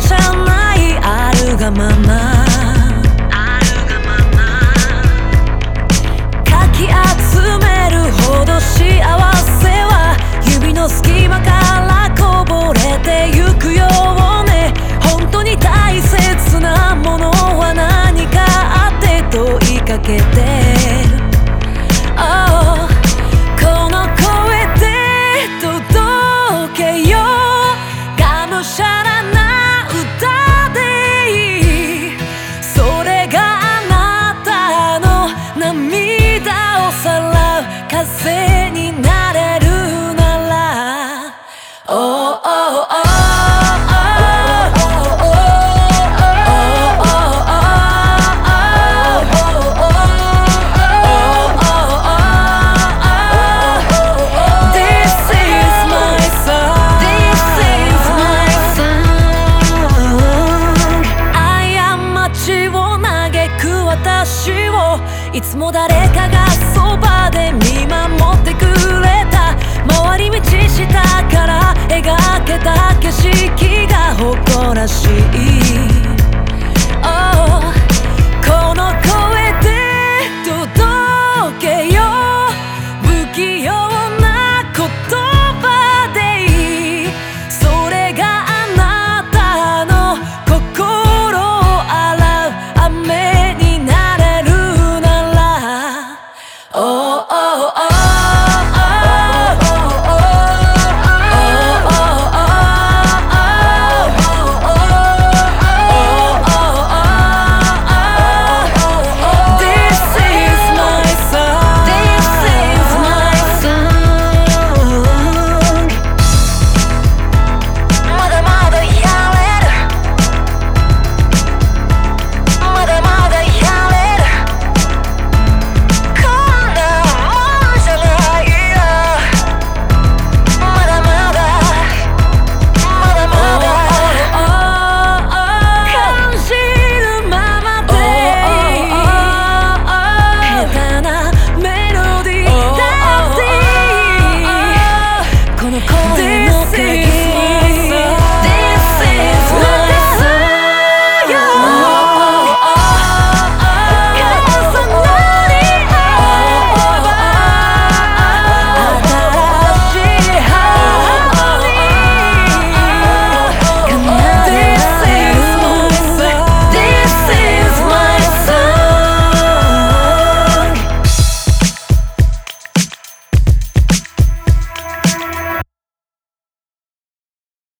can tell いつも誰かがそばで見守ってくれた。回り道したから笑